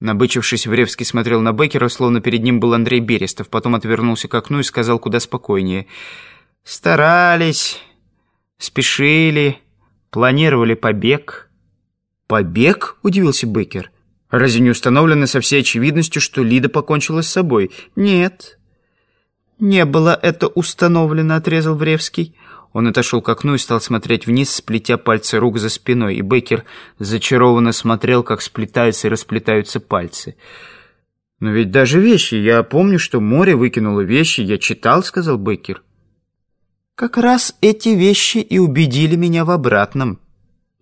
Набычившись, Вревский смотрел на Беккера, словно перед ним был Андрей Берестов, потом отвернулся к окну и сказал куда спокойнее. «Старались, спешили, планировали побег». «Побег?» — удивился Беккер. «Разве не установлено со всей очевидностью, что Лида покончила с собой?» «Нет, не было это установлено», — отрезал Вревский. Он отошел к окну и стал смотреть вниз, сплетя пальцы рук за спиной, и Беккер зачарованно смотрел, как сплетаются и расплетаются пальцы. «Но ведь даже вещи, я помню, что море выкинуло вещи, я читал», — сказал Беккер. «Как раз эти вещи и убедили меня в обратном».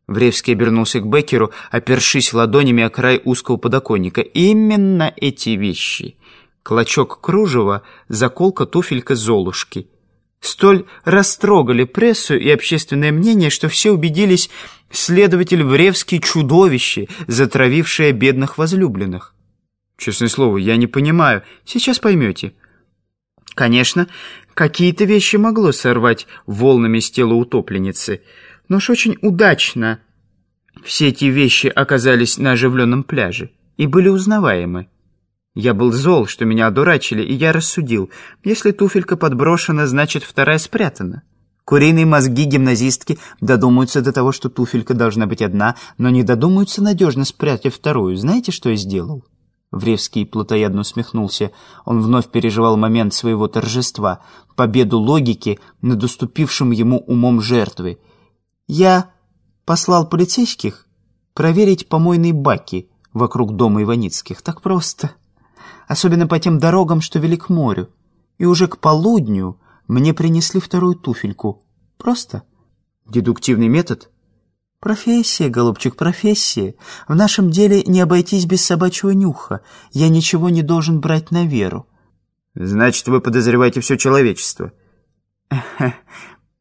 Вревский обернулся к Беккеру, опершись ладонями о край узкого подоконника. «Именно эти вещи. Клочок кружева, заколка туфелька Золушки» столь растрогали прессу и общественное мнение, что все убедились, следователь Вревский чудовище, затравившее бедных возлюбленных. Честное слово, я не понимаю. Сейчас поймете. Конечно, какие-то вещи могло сорвать волнами с тела утопленницы, но уж очень удачно все эти вещи оказались на оживленном пляже и были узнаваемы. Я был зол, что меня одурачили, и я рассудил. Если туфелька подброшена, значит, вторая спрятана. Куриные мозги гимназистки додумаются до того, что туфелька должна быть одна, но не додумаются надежно спрятать вторую. Знаете, что я сделал?» Вревский плотоядно усмехнулся. Он вновь переживал момент своего торжества, победу логики над уступившим ему умом жертвы. «Я послал полицейских проверить помойные баки вокруг дома Иваницких. Так просто» особенно по тем дорогам, что вели к морю. И уже к полудню мне принесли вторую туфельку. Просто. Дедуктивный метод? Профессия, голубчик, профессия. В нашем деле не обойтись без собачьего нюха. Я ничего не должен брать на веру. Значит, вы подозреваете все человечество?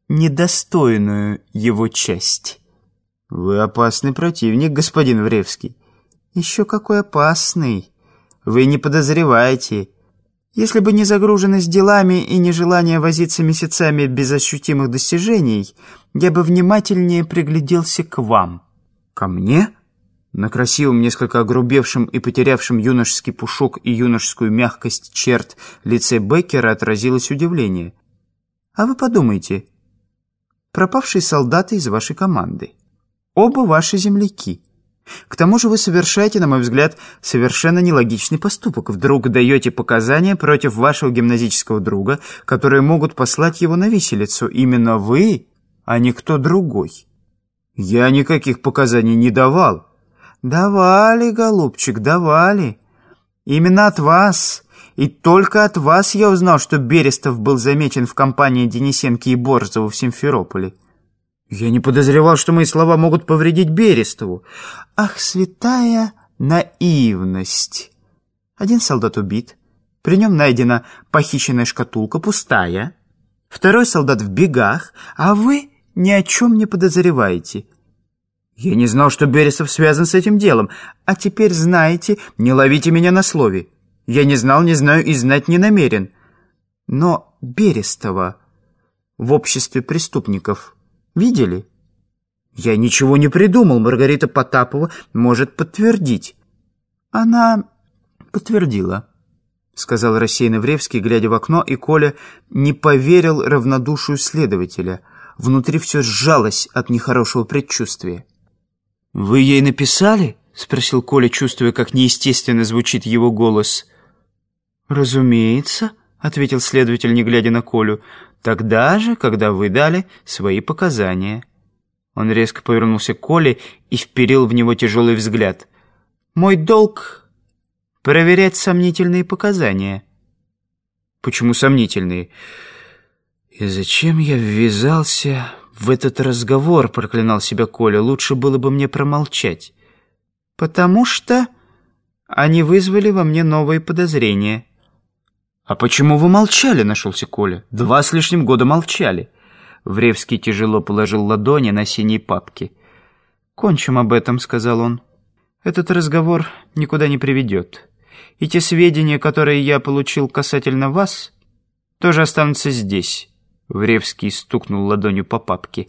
Недостойную его часть. Вы опасный противник, господин Вревский. Еще какой опасный. Вы не подозреваете. Если бы не загруженность делами и не желание возиться месяцами без ощутимых достижений, я бы внимательнее пригляделся к вам. Ко мне? На красивом, несколько огрубевшем и потерявшем юношеский пушок и юношескую мягкость черт лице Беккера отразилось удивление. А вы подумайте. Пропавшие солдаты из вашей команды. Оба ваши земляки. К тому же вы совершаете, на мой взгляд, совершенно нелогичный поступок. Вдруг даете показания против вашего гимназического друга, которые могут послать его на виселицу. Именно вы, а не кто другой. Я никаких показаний не давал. Давали, голубчик, давали. Именно от вас. И только от вас я узнал, что Берестов был замечен в компании Денисенки и Борзова в Симферополе. Я не подозревал, что мои слова могут повредить Берестову. Ах, святая наивность! Один солдат убит. При нем найдена похищенная шкатулка, пустая. Второй солдат в бегах, а вы ни о чем не подозреваете. Я не знал, что Берестов связан с этим делом. А теперь знаете, не ловите меня на слове. Я не знал, не знаю и знать не намерен. Но Берестова в обществе преступников Видели? Я ничего не придумал, Маргарита Потапова может подтвердить. Она подтвердила, сказал рассеянный Вревский, глядя в окно, и Коля не поверил равнодушию следователя. Внутри все сжалось от нехорошего предчувствия. «Вы ей написали?» — спросил Коля, чувствуя, как неестественно звучит его голос. «Разумеется», — ответил следователь, не глядя на Колю. Тогда же, когда вы дали свои показания». Он резко повернулся к Коле и вперил в него тяжелый взгляд. «Мой долг — проверять сомнительные показания». «Почему сомнительные?» «И зачем я ввязался в этот разговор?» — проклинал себя Коля. «Лучше было бы мне промолчать». «Потому что они вызвали во мне новые подозрения». «А почему вы молчали?» — нашелся Коля. «Два с лишним года молчали». Вревский тяжело положил ладони на синие папки. «Кончим об этом», — сказал он. «Этот разговор никуда не приведет. И те сведения, которые я получил касательно вас, тоже останутся здесь». Вревский стукнул ладонью по папке.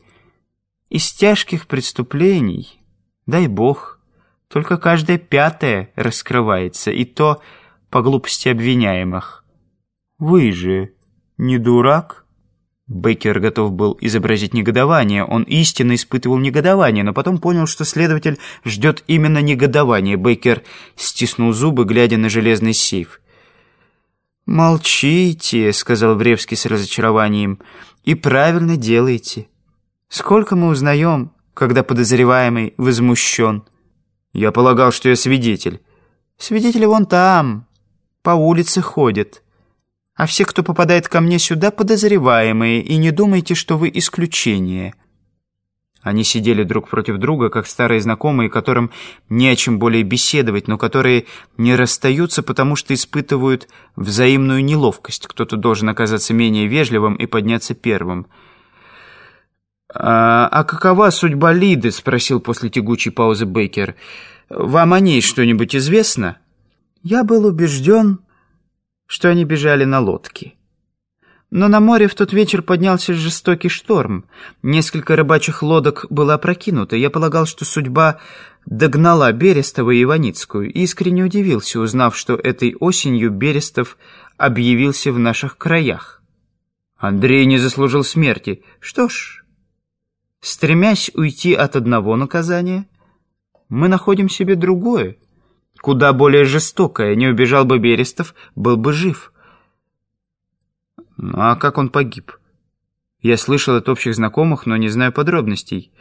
«Из тяжких преступлений, дай бог, Только каждое пятое раскрывается, и то по глупости обвиняемых. Вы же не дурак?» Бейкер готов был изобразить негодование. Он истинно испытывал негодование, но потом понял, что следователь ждет именно негодование. Бейкер стиснул зубы, глядя на железный сейф. «Молчите», — сказал Вревский с разочарованием, — «и правильно делаете. Сколько мы узнаем, когда подозреваемый возмущен?» «Я полагал, что я свидетель». «Свидетели вон там, по улице ходят». А все, кто попадает ко мне сюда, подозреваемые, и не думайте, что вы исключение». Они сидели друг против друга, как старые знакомые, которым не о чем более беседовать, но которые не расстаются, потому что испытывают взаимную неловкость. Кто-то должен оказаться менее вежливым и подняться первым. «А, а какова судьба Лиды?» — спросил после тягучей паузы Бейкер. «Вам о ней что-нибудь известно?» «Я был убежден, что они бежали на лодке. Но на море в тот вечер поднялся жестокий шторм. Несколько рыбачьих лодок было опрокинуто. Я полагал, что судьба догнала Берестова и Иваницкую, и искренне удивился, узнав, что этой осенью Берестов объявился в наших краях. Андрей не заслужил смерти. Что ж, стремясь уйти от одного наказания, мы находим себе другое куда более жестокое. Не убежал бы Берестов, был бы жив. Ну, а как он погиб? Я слышал от общих знакомых, но не знаю подробностей.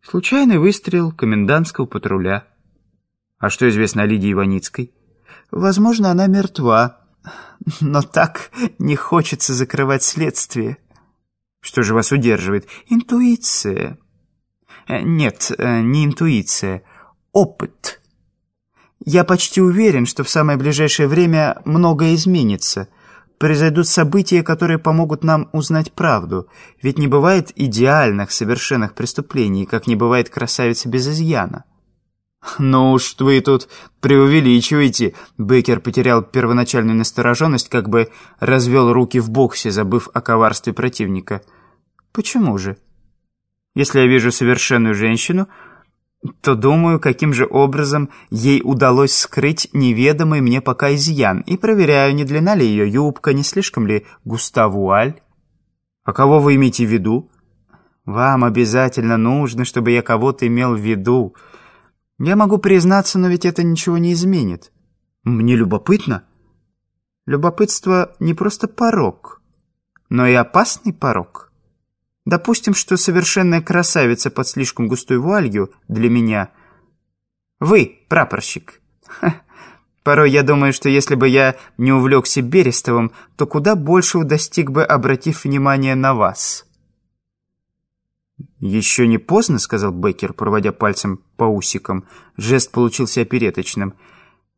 Случайный выстрел комендантского патруля. А что известно о Лидии Иваницкой? Возможно, она мертва. Но так не хочется закрывать следствие. Что же вас удерживает? Интуиция. Э, нет, э, не интуиция. Опыт. Я почти уверен, что в самое ближайшее время многое изменится. Произойдут события, которые помогут нам узнать правду. Ведь не бывает идеальных, совершенных преступлений, как не бывает красавицы без изъяна. «Ну уж вы тут преувеличиваете», — Беккер потерял первоначальную настороженность, как бы развел руки в боксе, забыв о коварстве противника. «Почему же? Если я вижу совершенную женщину, то думаю, каким же образом ей удалось скрыть неведомый мне пока изъян, и проверяю, не длина ли ее юбка, не слишком ли густа вуаль. А кого вы имеете в виду? Вам обязательно нужно, чтобы я кого-то имел в виду. Я могу признаться, но ведь это ничего не изменит. Мне любопытно. Любопытство не просто порог, но и опасный порог. Допустим, что совершенная красавица под слишком густой вуалью для меня. Вы, прапорщик. Ха. Порой я думаю, что если бы я не увлекся Берестовым, то куда больше достиг бы, обратив внимание на вас. «Еще не поздно», — сказал Беккер, проводя пальцем по усикам. Жест получился опереточным.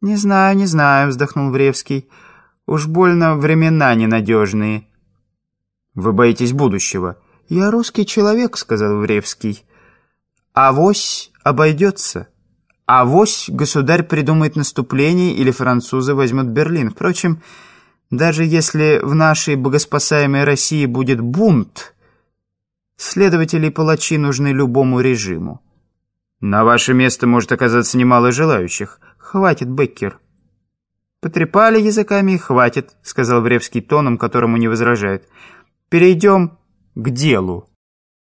«Не знаю, не знаю», — вздохнул Вревский. «Уж больно времена ненадежные». «Вы боитесь будущего?» «Я русский человек», — сказал Вревский. «Авось обойдется. Авось государь придумает наступление или французы возьмут Берлин. Впрочем, даже если в нашей богоспасаемой России будет бунт, следователи и палачи нужны любому режиму. На ваше место может оказаться немало желающих. Хватит, Беккер». «Потрепали языками, хватит», — сказал Вревский тоном, которому не возражает. «Перейдем к делу.